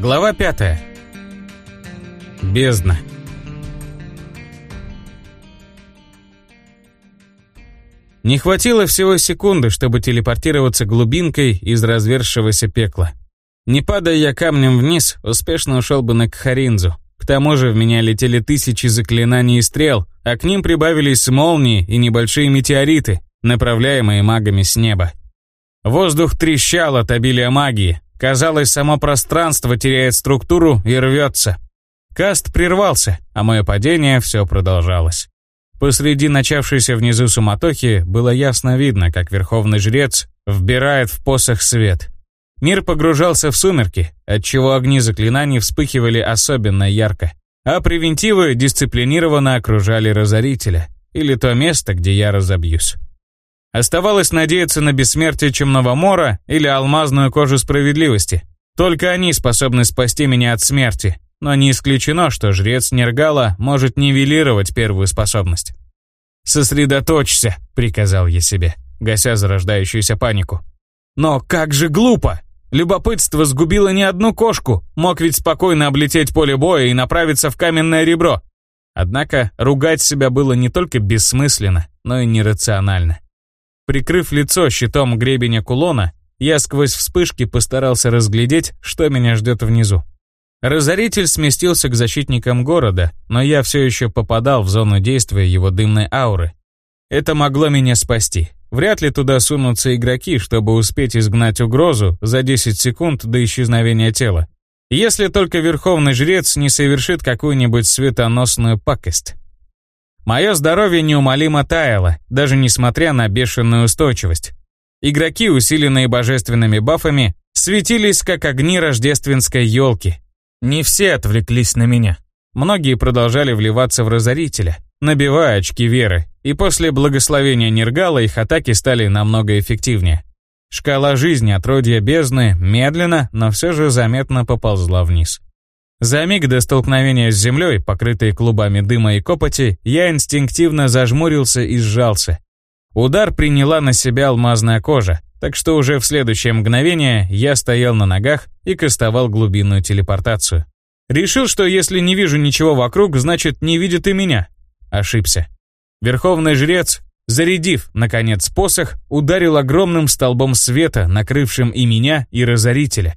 Глава 5. Бездна. Не хватило всего секунды, чтобы телепортироваться глубинкой из разверзшегося пекла. Не падая я камнем вниз, успешно ушел бы на Кхаринзу. К тому же в меня летели тысячи заклинаний и стрел, а к ним прибавились молнии и небольшие метеориты, направляемые магами с неба. Воздух трещал от обилия магии. Казалось, само пространство теряет структуру и рвется. Каст прервался, а мое падение все продолжалось. Посреди начавшейся внизу суматохи было ясно видно, как верховный жрец вбирает в посох свет. Мир погружался в сумерки, отчего огни заклинаний вспыхивали особенно ярко, а превентивы дисциплинированно окружали разорителя, или то место, где я разобьюсь. Оставалось надеяться на бессмертие Чумного Мора или алмазную кожу справедливости. Только они способны спасти меня от смерти, но не исключено, что жрец Нергала может нивелировать первую способность. «Сосредоточься», — приказал я себе, гася зарождающуюся панику. «Но как же глупо! Любопытство сгубило не одну кошку, мог ведь спокойно облететь поле боя и направиться в каменное ребро». Однако ругать себя было не только бессмысленно, но и нерационально. Прикрыв лицо щитом гребеня кулона, я сквозь вспышки постарался разглядеть, что меня ждет внизу. Разоритель сместился к защитникам города, но я все еще попадал в зону действия его дымной ауры. Это могло меня спасти. Вряд ли туда сунутся игроки, чтобы успеть изгнать угрозу за 10 секунд до исчезновения тела. Если только Верховный Жрец не совершит какую-нибудь светоносную пакость. Мое здоровье неумолимо таяло, даже несмотря на бешеную устойчивость. Игроки, усиленные божественными бафами, светились как огни рождественской елки, не все отвлеклись на меня. Многие продолжали вливаться в Разорителя, набивая очки веры, и после благословения Нергала их атаки стали намного эффективнее. Шкала жизни отродья бездны медленно, но все же заметно поползла вниз. За миг до столкновения с землей, покрытой клубами дыма и копоти, я инстинктивно зажмурился и сжался. Удар приняла на себя алмазная кожа, так что уже в следующее мгновение я стоял на ногах и кастовал глубинную телепортацию. Решил, что если не вижу ничего вокруг, значит не видит и меня. Ошибся. Верховный жрец, зарядив, наконец, посох, ударил огромным столбом света, накрывшим и меня, и разорителя.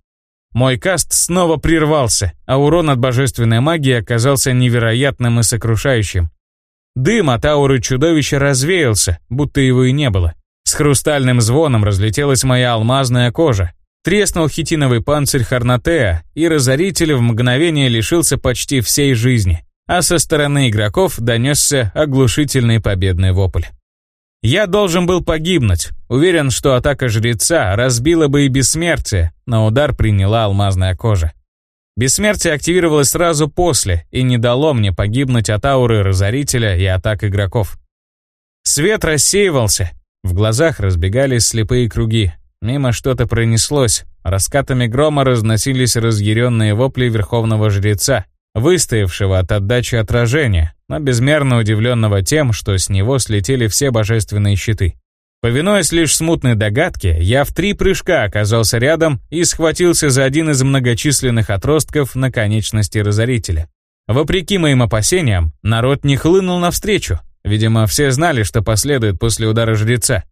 Мой каст снова прервался, а урон от божественной магии оказался невероятным и сокрушающим. Дым от ауры чудовища развеялся, будто его и не было. С хрустальным звоном разлетелась моя алмазная кожа. Треснул хитиновый панцирь Харнатеа, и разоритель в мгновение лишился почти всей жизни. А со стороны игроков донесся оглушительный победный вопль. Я должен был погибнуть. Уверен, что атака жреца разбила бы и бессмертие, но удар приняла алмазная кожа. Бессмертие активировалось сразу после и не дало мне погибнуть от ауры разорителя и атак игроков. Свет рассеивался, в глазах разбегались слепые круги. Мимо что-то пронеслось. Раскатами грома разносились разъяренные вопли верховного жреца, выстоявшего от отдачи отражения, но безмерно удивленного тем, что с него слетели все божественные щиты. Повинуясь лишь смутной догадке, я в три прыжка оказался рядом и схватился за один из многочисленных отростков на конечности разорителя. Вопреки моим опасениям, народ не хлынул навстречу, Видимо, все знали, что последует после удара жреца.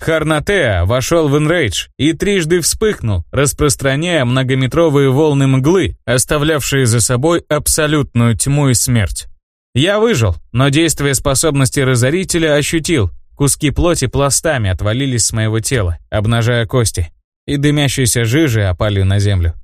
Харнатеа вошел в инрейдж и трижды вспыхнул, распространяя многометровые волны мглы, оставлявшие за собой абсолютную тьму и смерть. Я выжил, но действие способности разорителя ощутил. Куски плоти пластами отвалились с моего тела, обнажая кости, и дымящиеся жижи опали на землю.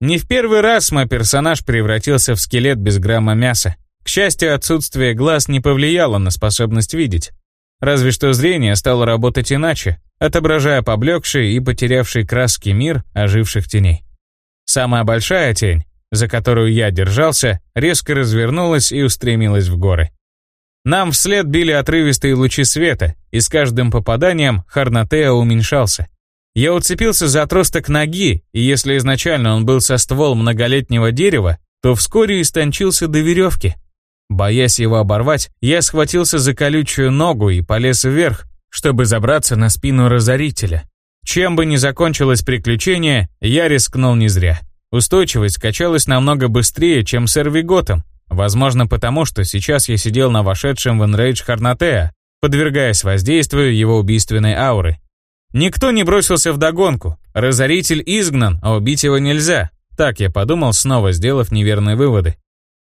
Не в первый раз мой персонаж превратился в скелет без грамма мяса, к счастью, отсутствие глаз не повлияло на способность видеть. Разве что зрение стало работать иначе, отображая поблекший и потерявший краски мир оживших теней. Самая большая тень, за которую я держался, резко развернулась и устремилась в горы. Нам вслед били отрывистые лучи света, и с каждым попаданием Харнатеа уменьшался. Я уцепился за отросток ноги, и если изначально он был со ствол многолетнего дерева, то вскоре истончился до веревки, Боясь его оборвать, я схватился за колючую ногу и полез вверх, чтобы забраться на спину разорителя. Чем бы ни закончилось приключение, я рискнул не зря. Устойчивость качалась намного быстрее, чем с Эрвиготом, возможно потому, что сейчас я сидел на вошедшем в Энрейдж Харнатеа, подвергаясь воздействию его убийственной ауры. Никто не бросился в догонку, разоритель изгнан, а убить его нельзя, так я подумал, снова сделав неверные выводы.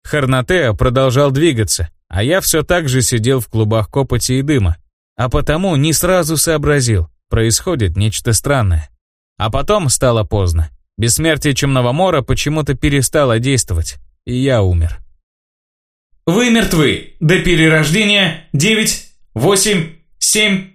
Харнатеа продолжал двигаться, а я все так же сидел в клубах копоти и дыма, а потому не сразу сообразил, происходит нечто странное. А потом стало поздно. Бессмертие Чумного Мора почему-то перестало действовать, и я умер. Вы мертвы. До перерождения 9, 8, 7.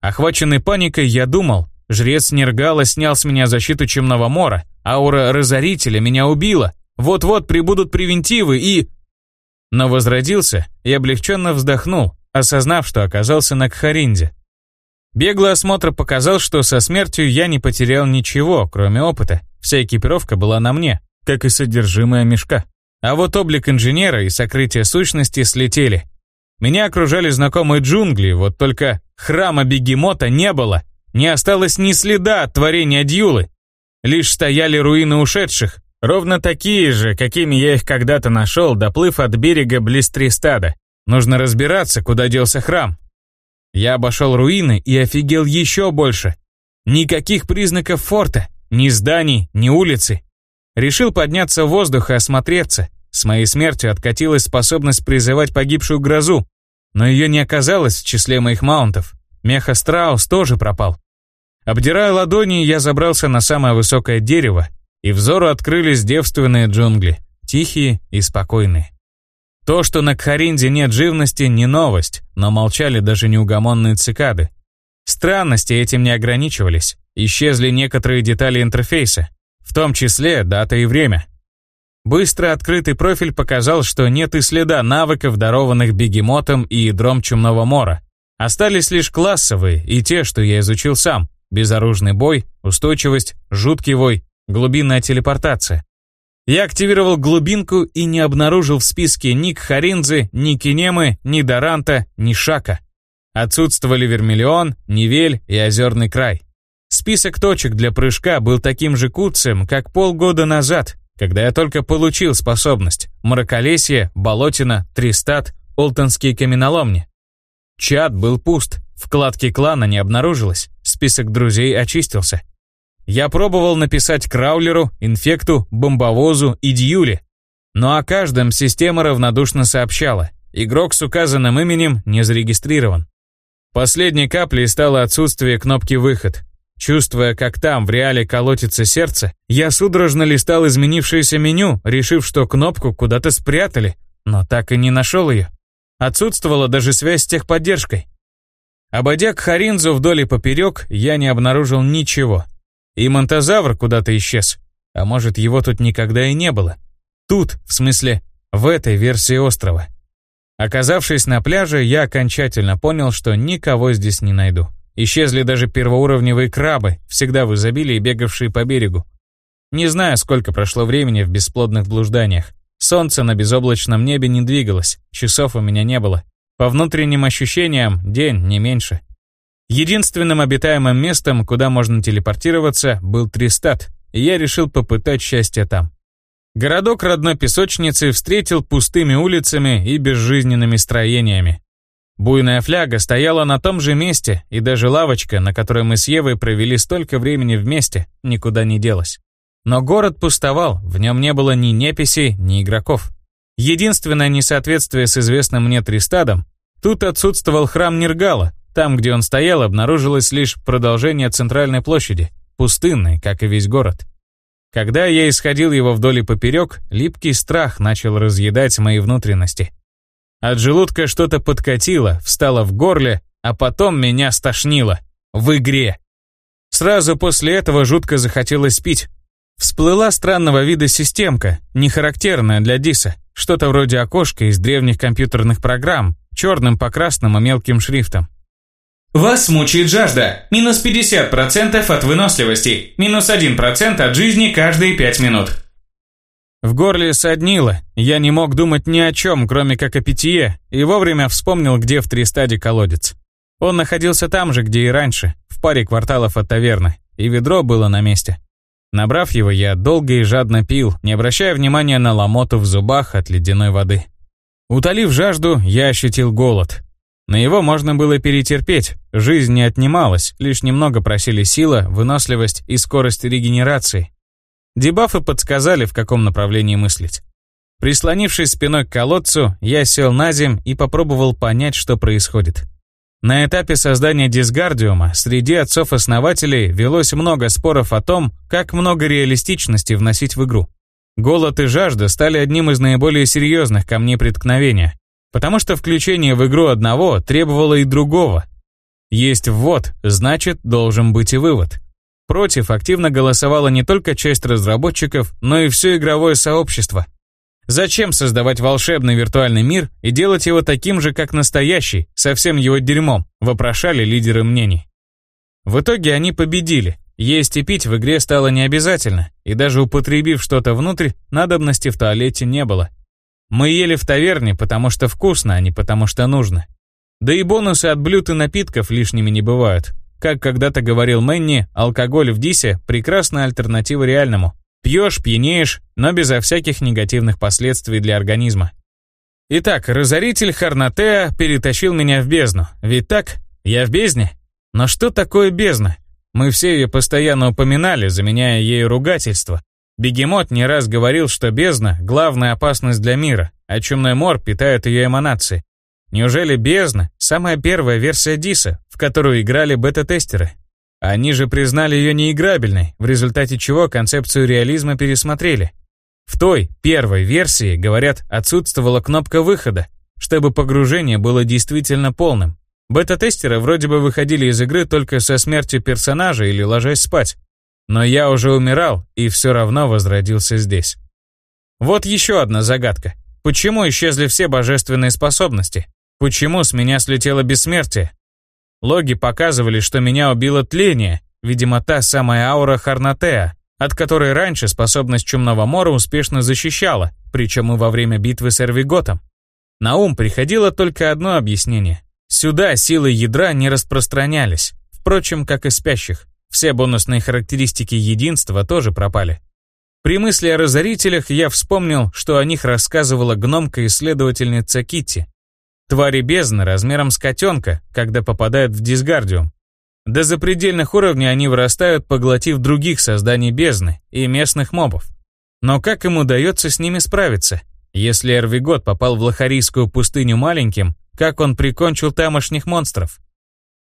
Охваченный паникой, я думал, жрец Нергала снял с меня защиту Чумного Мора, аура Разорителя меня убила, вот-вот прибудут превентивы и... Но возродился и облегченно вздохнул, осознав, что оказался на Кхаринде. Беглый осмотр показал, что со смертью я не потерял ничего, кроме опыта. Вся экипировка была на мне, как и содержимое мешка. А вот облик инженера и сокрытие сущности слетели. Меня окружали знакомые джунгли, вот только храма бегемота не было. Не осталось ни следа от творения Дьюлы. Лишь стояли руины ушедших, ровно такие же, какими я их когда-то нашел, доплыв от берега близ Тристада. Нужно разбираться, куда делся храм, я обошел руины и офигел еще больше. Никаких признаков форта, ни зданий, ни улицы. Решил подняться в воздух и осмотреться. С моей смертью откатилась способность призывать погибшую грозу, но ее не оказалось в числе моих маунтов. Меха Страус тоже пропал. Обдирая ладони, я забрался на самое высокое дерево, и взору открылись девственные джунгли, тихие и спокойные. То, что на Кхаринде нет живности, не новость, но молчали даже неугомонные цикады. Странности этим не ограничивались. Исчезли некоторые детали интерфейса, в том числе дата и время. Быстро открытый профиль показал, что нет и следа навыков, дарованных бегемотом и ядром Чумного Мора. Остались лишь классовые и те, что я изучил сам. Безоружный бой, устойчивость, жуткий вой, глубинная телепортация. Я активировал глубинку и не обнаружил в списке ни Кхаринзы, ни Кинемы, ни Даранта, ни Шака. Отсутствовали Вермиллион, Невель и Озерный край. Список точек для прыжка был таким же куцем, как полгода назад, когда я только получил способность. Мраколесье, Болотина, Тристат, Олтонские каменоломни. Чат был пуст, вкладки клана не обнаружилось, список друзей очистился. Я пробовал написать Краулеру, Инфекту, Бомбовозу и Дьюле, но о каждом система равнодушно сообщала. Игрок с указанным именем не зарегистрирован. Последней каплей стало отсутствие кнопки «Выход». Чувствуя, как там в реале колотится сердце, я судорожно листал изменившееся меню, решив, что кнопку куда-то спрятали, но так и не нашел ее. Отсутствовала даже связь с техподдержкой. Обойдя к Харинзу вдоль и поперек, я не обнаружил ничего, и монтозавр куда-то исчез. А может, его тут никогда и не было. Тут, в смысле, в этой версии острова. Оказавшись на пляже, я окончательно понял, что никого здесь не найду. Исчезли даже первоуровневые крабы, всегда в изобилии бегавшие по берегу. Не знаю, сколько прошло времени в бесплодных блужданиях. Солнце на безоблачном небе не двигалось, часов у меня не было. По внутренним ощущениям, день, не меньше. Единственным обитаемым местом, куда можно телепортироваться, был Тристат, и я решил попытать счастье там. Городок родной песочницы встретил пустыми улицами и безжизненными строениями. Буйная фляга стояла на том же месте, и даже лавочка, на которой мы с Евой провели столько времени вместе, никуда не делась. Но город пустовал, в нем не было ни неписей, ни игроков. Единственное несоответствие с известным мне Тристадом, тут отсутствовал храм Нергала, там, где он стоял, обнаружилось лишь продолжение центральной площади, пустынной, как и весь город. Когда я исходил его вдоль и поперек, липкий страх начал разъедать мои внутренности. От желудка что-то подкатило, встало в горле, а потом меня стошнило. В игре. Сразу после этого жутко захотелось пить. Всплыла странного вида системка, не характерная для Диса, что-то вроде окошка из древних компьютерных программ, черным по красному мелким шрифтом. Вас мучает жажда. Минус 50% от выносливости. Минус 1% от жизни каждые 5 минут. В горле соднило. Я не мог думать ни о чем, кроме как о питье, и вовремя вспомнил, где в Тристаде колодец. Он находился там же, где и раньше, в паре кварталов от таверны, и ведро было на месте. Набрав его, я долго и жадно пил, не обращая внимания на ломоту в зубах от ледяной воды. Утолив жажду, я ощутил голод. На его можно было перетерпеть, жизнь не отнималась, лишь немного просили сила, выносливость и скорость регенерации. Дебафы подсказали, в каком направлении мыслить. Прислонившись спиной к колодцу, я сел на земь и попробовал понять, что происходит. На этапе создания дисгардиума среди отцов-основателей велось много споров о том, как много реалистичности вносить в игру. Голод и жажда стали одним из наиболее серьезных камней преткновения, потому что включение в игру одного требовало и другого. Есть ввод, значит, должен быть и вывод. Против активно голосовала не только часть разработчиков, но и все игровое сообщество. Зачем создавать волшебный виртуальный мир и делать его таким же, как настоящий, совсем его дерьмом, вопрошали лидеры мнений. В итоге они победили. Есть и пить в игре стало необязательно, и даже употребив что-то внутрь, надобности в туалете не было. Мы ели в таверне, потому что вкусно, а не потому что нужно. Да и бонусы от блюд и напитков лишними не бывают. Как когда-то говорил Мэнни, алкоголь в Дисе – прекрасная альтернатива реальному. Пьешь, пьянеешь, но безо всяких негативных последствий для организма. Итак, разоритель Харнатеа перетащил меня в бездну. Ведь так? Я в бездне? Но что такое бездна? Мы все ее постоянно упоминали, заменяя ею ругательство. Бегемот не раз говорил, что бездна – главная опасность для мира, а чумной мор питает ее эманации. Неужели бездна – самая первая версия Диса, в которую играли бета-тестеры? Они же признали ее неиграбельной, в результате чего концепцию реализма пересмотрели. В той, первой версии, говорят, отсутствовала кнопка выхода, чтобы погружение было действительно полным. Бета-тестеры вроде бы выходили из игры только со смертью персонажа или ложась спать. Но я уже умирал и все равно возродился здесь. Вот еще одна загадка. Почему исчезли все божественные способности? Почему с меня слетело бессмертие? Логи показывали, что меня убило тление, видимо, та самая аура Харнатеа, от которой раньше способность Чумного Мора успешно защищала, причем и во время битвы с Эрвиготом. На ум приходило только одно объяснение. Сюда силы ядра не распространялись, впрочем, как и спящих. Все бонусные характеристики единства тоже пропали. При мысли о разорителях я вспомнил, что о них рассказывала гномка-исследовательница Китти, Твари бездны размером с котенка, когда попадают в дисгардиум. До запредельных уровней они вырастают, поглотив других созданий бездны и местных мобов. Но как им удается с ними справиться? Если Эрвигот попал в Лохарийскую пустыню маленьким, как он прикончил тамошних монстров?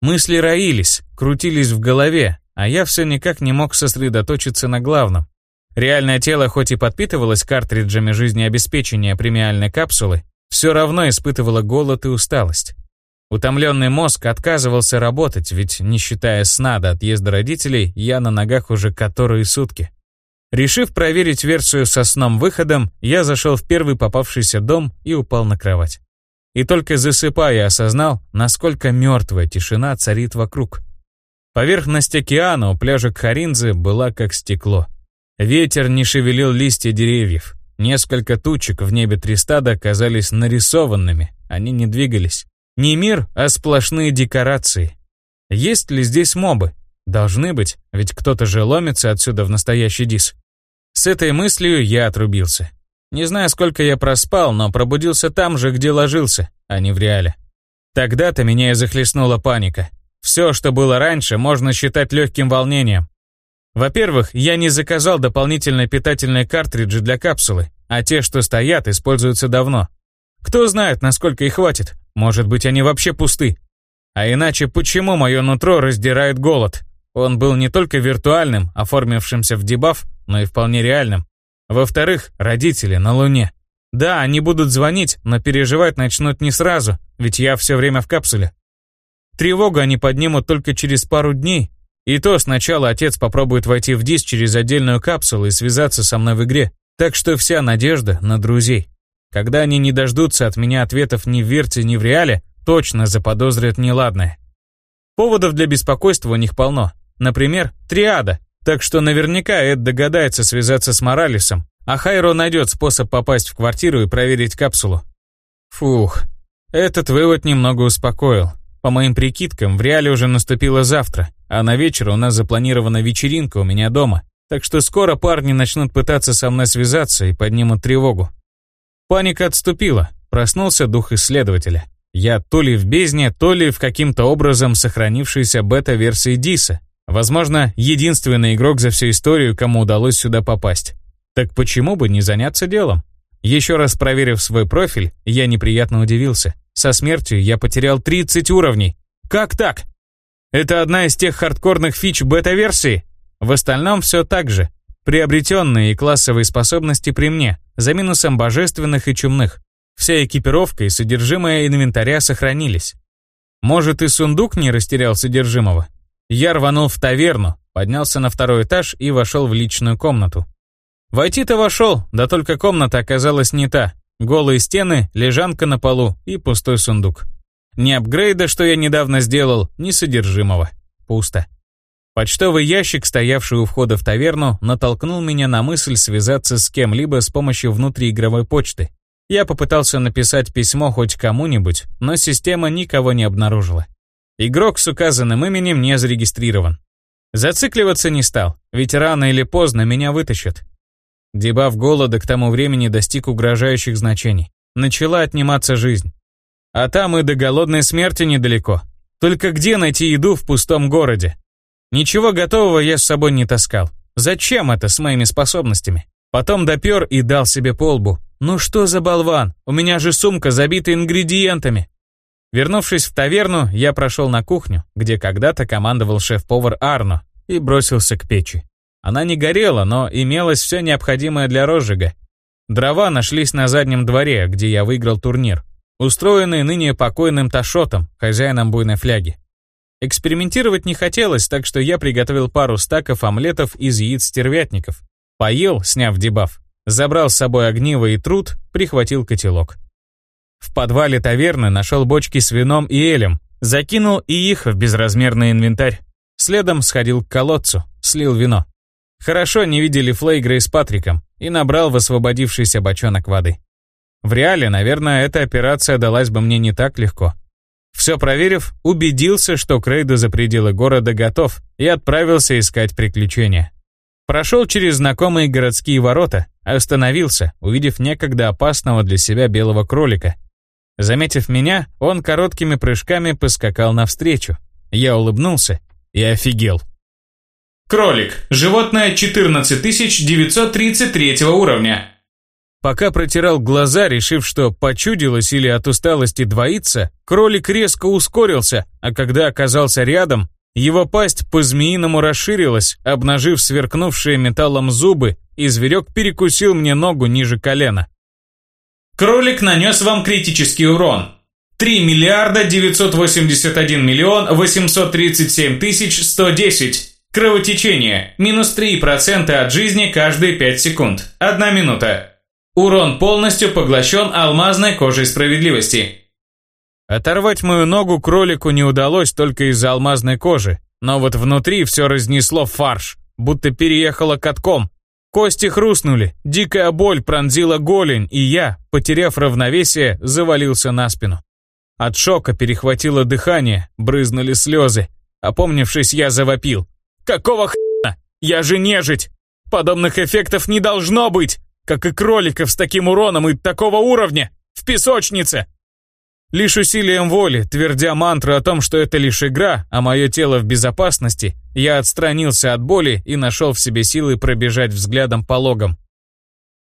Мысли роились, крутились в голове, а я все никак не мог сосредоточиться на главном. Реальное тело хоть и подпитывалось картриджами жизнеобеспечения премиальной капсулы, все равно испытывала голод и усталость. Утомленный мозг отказывался работать, ведь, не считая сна до отъезда родителей, я на ногах уже которые сутки. Решив проверить версию со сном-выходом, я зашел в первый попавшийся дом и упал на кровать. И только засыпая осознал, насколько мертвая тишина царит вокруг. Поверхность океана у пляжа Кхаринзы была как стекло. Ветер не шевелил листья деревьев. Несколько тучек в небе Тристада казались нарисованными, они не двигались. Не мир, а сплошные декорации. Есть ли здесь мобы? Должны быть, ведь кто-то же ломится отсюда в настоящий дис. С этой мыслью я отрубился. Не знаю, сколько я проспал, но пробудился там же, где ложился, а не в реале. Тогда-то меня и захлестнула паника. Все, что было раньше, можно считать легким волнением. Во-первых, я не заказал дополнительные питательные картриджи для капсулы, а те, что стоят, используются давно. Кто знает, насколько их хватит. Может быть, они вообще пусты. А иначе почему мое нутро раздирает голод? Он был не только виртуальным, оформившимся в дебаф, но и вполне реальным. Во-вторых, родители на Луне. Да, они будут звонить, но переживать начнут не сразу, ведь я все время в капсуле. Тревогу они поднимут только через пару дней, и то сначала отец попробует войти в ДИС через отдельную капсулу и связаться со мной в игре. Так что вся надежда на друзей. Когда они не дождутся от меня ответов ни в Верте, ни в Реале, точно заподозрят неладное. Поводов для беспокойства у них полно. Например, триада. Так что наверняка Эд догадается связаться с Моралесом, а Хайро найдет способ попасть в квартиру и проверить капсулу. Фух, этот вывод немного успокоил. По моим прикидкам, в реале уже наступило завтра, а на вечер у нас запланирована вечеринка у меня дома, Так что скоро парни начнут пытаться со мной связаться и поднимут тревогу. Паника отступила, проснулся дух исследователя. Я то ли в бездне, то ли в каким-то образом сохранившейся бета-версии Диса. Возможно, единственный игрок за всю историю, кому удалось сюда попасть. Так почему бы не заняться делом? Еще раз проверив свой профиль, я неприятно удивился. Со смертью я потерял 30 уровней. Как так? Это одна из тех хардкорных фич бета-версии? В остальном все так же. Приобретенные и классовые способности при мне, за минусом божественных и чумных. Вся экипировка и содержимое инвентаря сохранились. Может, и сундук не растерял содержимого? Я рванул в таверну, поднялся на второй этаж и вошел в личную комнату. Войти-то вошел, да только комната оказалась не та. Голые стены, лежанка на полу и пустой сундук. Ни апгрейда, что я недавно сделал, ни содержимого. Пусто. Почтовый ящик, стоявший у входа в таверну, натолкнул меня на мысль связаться с кем-либо с помощью внутриигровой почты. Я попытался написать письмо хоть кому-нибудь, но система никого не обнаружила. Игрок с указанным именем не зарегистрирован. Зацикливаться не стал, ведь рано или поздно меня вытащат. Дебаф голода к тому времени достиг угрожающих значений. Начала отниматься жизнь. А там и до голодной смерти недалеко. Только где найти еду в пустом городе? Ничего готового я с собой не таскал. Зачем это с моими способностями? Потом допер и дал себе полбу. Ну что за болван? У меня же сумка забита ингредиентами. Вернувшись в таверну, я прошел на кухню, где когда-то командовал шеф-повар Арно, и бросился к печи. Она не горела, но имелось все необходимое для розжига. Дрова нашлись на заднем дворе, где я выиграл турнир, устроенный ныне покойным Ташотом, хозяином буйной фляги. Экспериментировать не хотелось, так что я приготовил пару стаков омлетов из яиц стервятников. Поел, сняв дебаф, забрал с собой огниво и труд, прихватил котелок. В подвале таверны нашел бочки с вином и элем, закинул и их в безразмерный инвентарь. Следом сходил к колодцу, слил вино. Хорошо не видели Флейгрей с Патриком и набрал в освободившийся бочонок воды. В реале, наверное, эта операция далась бы мне не так легко. Все проверив, убедился, что к рейду за пределы города готов, и отправился искать приключения. Прошел через знакомые городские ворота, остановился, увидев некогда опасного для себя белого кролика. Заметив меня, он короткими прыжками поскакал навстречу. Я улыбнулся и офигел. Кролик. Животное 14933 уровня. Пока протирал глаза, решив, что почудилось или от усталости двоится, кролик резко ускорился, а когда оказался рядом, его пасть по-змеиному расширилась, обнажив сверкнувшие металлом зубы, и зверек перекусил мне ногу ниже колена. Кролик нанес вам критический урон. 3 миллиарда 981 миллион 837 тысяч 110. Кровотечение. Минус 3% от жизни каждые 5 секунд. 1 минута. Урон полностью поглощен алмазной кожей справедливости. Оторвать мою ногу кролику не удалось только из-за алмазной кожи, но вот внутри все разнесло фарш, будто переехало катком. Кости хрустнули, дикая боль пронзила голень, и я, потеряв равновесие, завалился на спину. От шока перехватило дыхание, брызнули слезы. Опомнившись, я завопил. Какого хрена? Я же нежить! Подобных эффектов не должно быть! Как и кроликов с таким уроном и такого уровня! В песочнице! Лишь усилием воли, твердя мантру о том, что это лишь игра, а мое тело в безопасности, я отстранился от боли и нашел в себе силы пробежать взглядом по логам.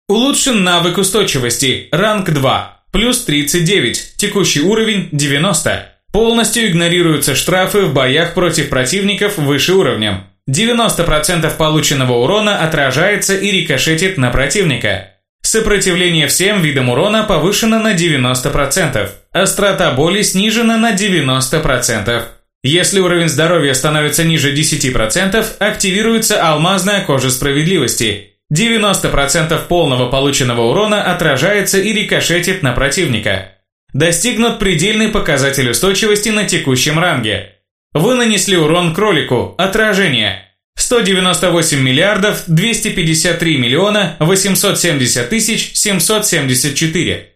Улучшен навык устойчивости, ранг 2, плюс 39, текущий уровень 90. Полностью игнорируются штрафы в боях против противников выше уровнем. 90% полученного урона отражается и рикошетит на противника. Сопротивление всем видам урона повышено на 90%. Острота боли снижена на 90%. Если уровень здоровья становится ниже 10%, активируется алмазная кожа справедливости. 90% полного полученного урона отражается и рикошетит на противника. Достигнут предельный показатель устойчивости на текущем ранге. Вы нанесли урон кролику. Отражение. 198 миллиардов 253 миллиона 870 тысяч 774.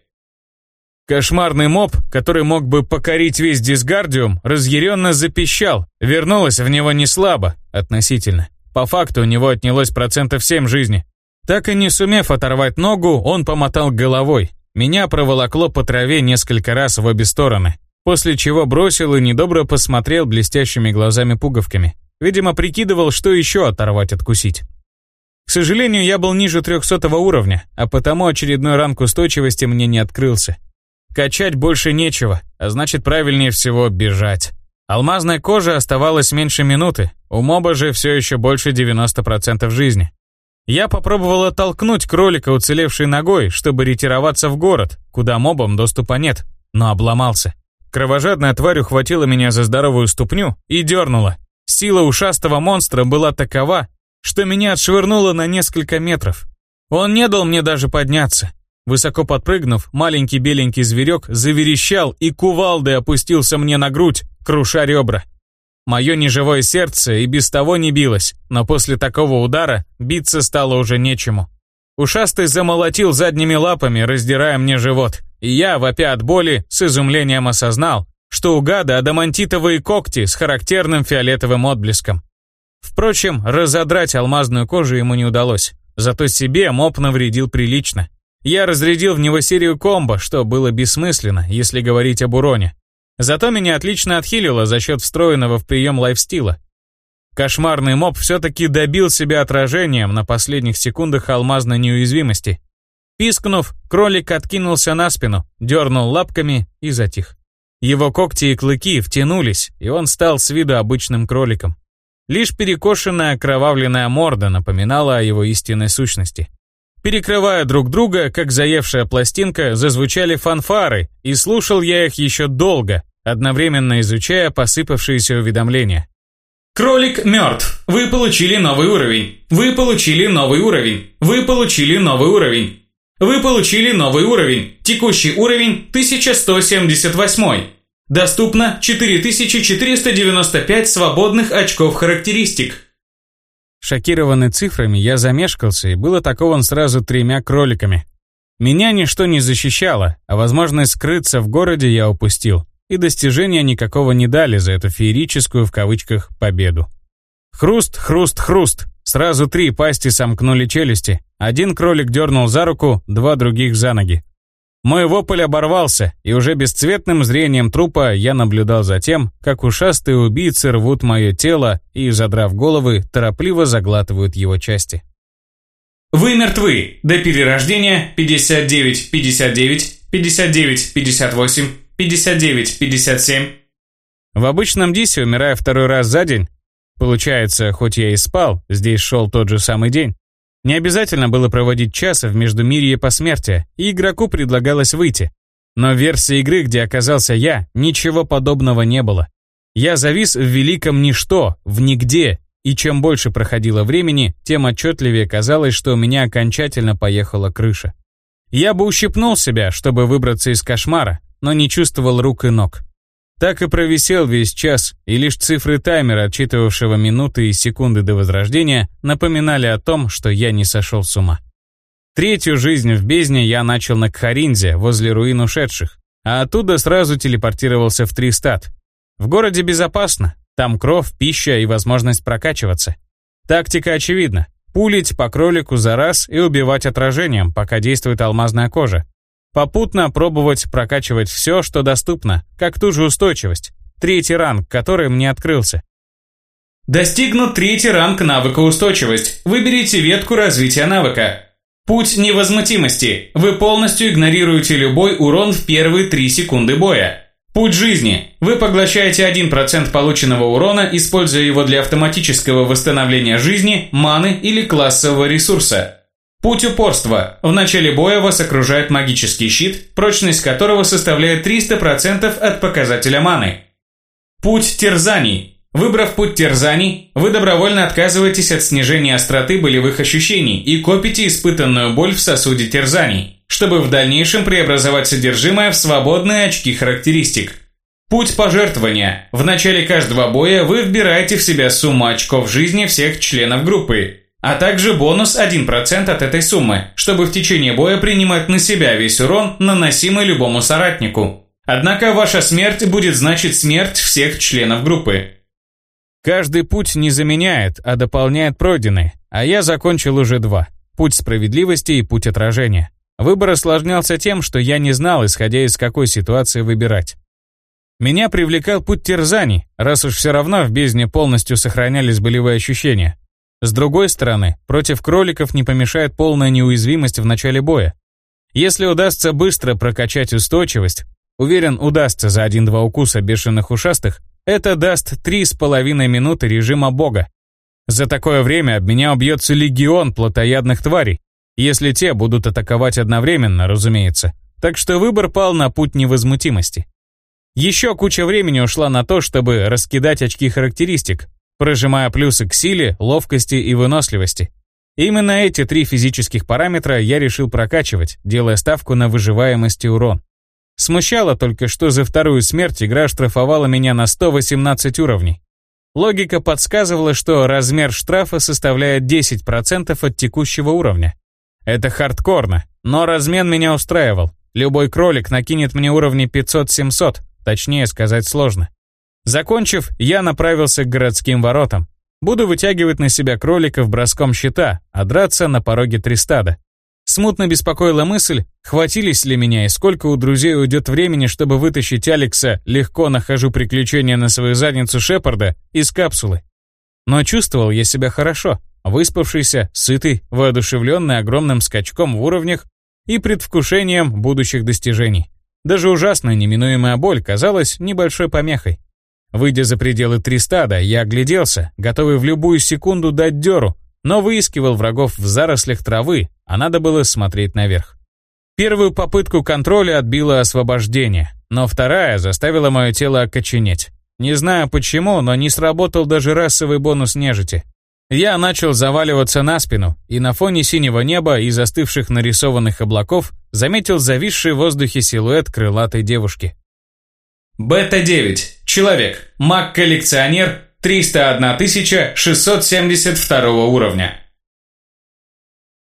Кошмарный моб, который мог бы покорить весь дисгардиум, разъяренно запищал, вернулась в него не слабо, относительно. По факту у него отнялось процентов 7 жизни. Так и не сумев оторвать ногу, он помотал головой. Меня проволокло по траве несколько раз в обе стороны, после чего бросил и недобро посмотрел блестящими глазами-пуговками. Видимо, прикидывал, что еще оторвать-откусить. К сожалению, я был ниже 300 уровня, а потому очередной ранг устойчивости мне не открылся. Качать больше нечего, а значит правильнее всего бежать. Алмазная кожа оставалась меньше минуты, у моба же все еще больше 90% жизни. Я попробовал оттолкнуть кролика уцелевшей ногой, чтобы ретироваться в город, куда мобам доступа нет, но обломался. Кровожадная тварь ухватила меня за здоровую ступню и дернула. Сила ушастого монстра была такова, что меня отшвырнуло на несколько метров. Он не дал мне даже подняться. Высоко подпрыгнув, маленький беленький зверек заверещал и кувалдой опустился мне на грудь, круша ребра. Мое неживое сердце и без того не билось, но после такого удара биться стало уже нечему. Ушастый замолотил задними лапами, раздирая мне живот, и я, вопя от боли, с изумлением осознал, что у гада адамантитовые когти с характерным фиолетовым отблеском. Впрочем, разодрать алмазную кожу ему не удалось, зато себе моб навредил прилично. Я разрядил в него серию комбо, что было бессмысленно, если говорить об уроне. Зато меня отлично отхилило за счет встроенного в прием лайфстила. Кошмарный моб все-таки добил себя отражением на последних секундах алмазной неуязвимости. Пискнув, кролик откинулся на спину, дернул лапками и затих. Его когти и клыки втянулись, и он стал с виду обычным кроликом. Лишь перекошенная окровавленная морда напоминала о его истинной сущности. Перекрывая друг друга, как заевшая пластинка, зазвучали фанфары, и слушал я их еще долго, одновременно изучая посыпавшиеся уведомления. Кролик мертв. Вы получили новый уровень. Вы получили новый уровень. Вы получили новый уровень. Вы получили новый уровень. Текущий уровень 1178. Доступно 4495 свободных очков характеристик. Шокированный цифрами, я замешкался и был атакован сразу тремя кроликами. Меня ничто не защищало, а возможность скрыться в городе я упустил и достижения никакого не дали за эту феерическую в кавычках победу. Хруст, хруст, хруст. Сразу три пасти сомкнули челюсти. Один кролик дернул за руку, два других за ноги. Мой вопль оборвался, и уже бесцветным зрением трупа я наблюдал за тем, как ушастые убийцы рвут мое тело и, задрав головы, торопливо заглатывают его части. Вы мертвы. До перерождения 59, 59, 59, 58, 59-57. В обычном Дисе, умирая второй раз за день, получается, хоть я и спал, здесь шел тот же самый день, не обязательно было проводить часа в Междумирье посмертия, и игроку предлагалось выйти. Но в версии игры, где оказался я, ничего подобного не было. Я завис в великом ничто, в нигде, и чем больше проходило времени, тем отчетливее казалось, что у меня окончательно поехала крыша. Я бы ущипнул себя, чтобы выбраться из кошмара, но не чувствовал рук и ног. Так и провисел весь час, и лишь цифры таймера, отчитывавшего минуты и секунды до возрождения, напоминали о том, что я не сошел с ума. Третью жизнь в бездне я начал на Кхаринзе, возле руин ушедших, а оттуда сразу телепортировался в Тристат. В городе безопасно, там кровь, пища и возможность прокачиваться. Тактика очевидна. Пулить по кролику за раз и убивать отражением, пока действует алмазная кожа. Попутно пробовать прокачивать все, что доступно, как ту же устойчивость. Третий ранг, который мне открылся. Достигнут третий ранг навыка устойчивость. Выберите ветку развития навыка. Путь невозмутимости. Вы полностью игнорируете любой урон в первые 3 секунды боя. Путь жизни. Вы поглощаете 1% полученного урона, используя его для автоматического восстановления жизни, маны или классового ресурса. Путь упорства. В начале боя вас окружает магический щит, прочность которого составляет 300% от показателя маны. Путь терзаний. Выбрав путь терзаний, вы добровольно отказываетесь от снижения остроты болевых ощущений и копите испытанную боль в сосуде терзаний, чтобы в дальнейшем преобразовать содержимое в свободные очки характеристик. Путь пожертвования. В начале каждого боя вы вбираете в себя сумму очков жизни всех членов группы, а также бонус 1% от этой суммы, чтобы в течение боя принимать на себя весь урон, наносимый любому соратнику. Однако ваша смерть будет значить смерть всех членов группы. Каждый путь не заменяет, а дополняет пройденный, а я закончил уже два. Путь справедливости и путь отражения. Выбор осложнялся тем, что я не знал, исходя из какой ситуации выбирать. Меня привлекал путь терзаний, раз уж все равно в бездне полностью сохранялись болевые ощущения. С другой стороны, против кроликов не помешает полная неуязвимость в начале боя. Если удастся быстро прокачать устойчивость, уверен, удастся за один-два укуса бешеных ушастых, это даст три с половиной минуты режима бога. За такое время об меня убьется легион плотоядных тварей, если те будут атаковать одновременно, разумеется. Так что выбор пал на путь невозмутимости. Еще куча времени ушла на то, чтобы раскидать очки характеристик, прожимая плюсы к силе, ловкости и выносливости. Именно эти три физических параметра я решил прокачивать, делая ставку на выживаемость и урон. Смущало только, что за вторую смерть игра штрафовала меня на 118 уровней. Логика подсказывала, что размер штрафа составляет 10% от текущего уровня. Это хардкорно, но размен меня устраивал. Любой кролик накинет мне уровни 500-700, точнее сказать сложно. Закончив, я направился к городским воротам. Буду вытягивать на себя кроликов броском щита, а драться на пороге Тристада. Смутно беспокоила мысль, хватились ли меня и сколько у друзей уйдет времени, чтобы вытащить Алекса «Легко нахожу приключения на свою задницу Шепарда» из капсулы. Но чувствовал я себя хорошо, выспавшийся, сытый, воодушевленный огромным скачком в уровнях и предвкушением будущих достижений. Даже ужасная неминуемая боль казалась небольшой помехой. Выйдя за пределы Тристада, я огляделся, готовый в любую секунду дать дёру, но выискивал врагов в зарослях травы, а надо было смотреть наверх. Первую попытку контроля отбило освобождение, но вторая заставила мое тело окоченеть. Не знаю почему, но не сработал даже расовый бонус нежити. Я начал заваливаться на спину, и на фоне синего неба и застывших нарисованных облаков заметил зависший в воздухе силуэт крылатой девушки. Бета-9. Человек. Маг-коллекционер. 301 672 уровня.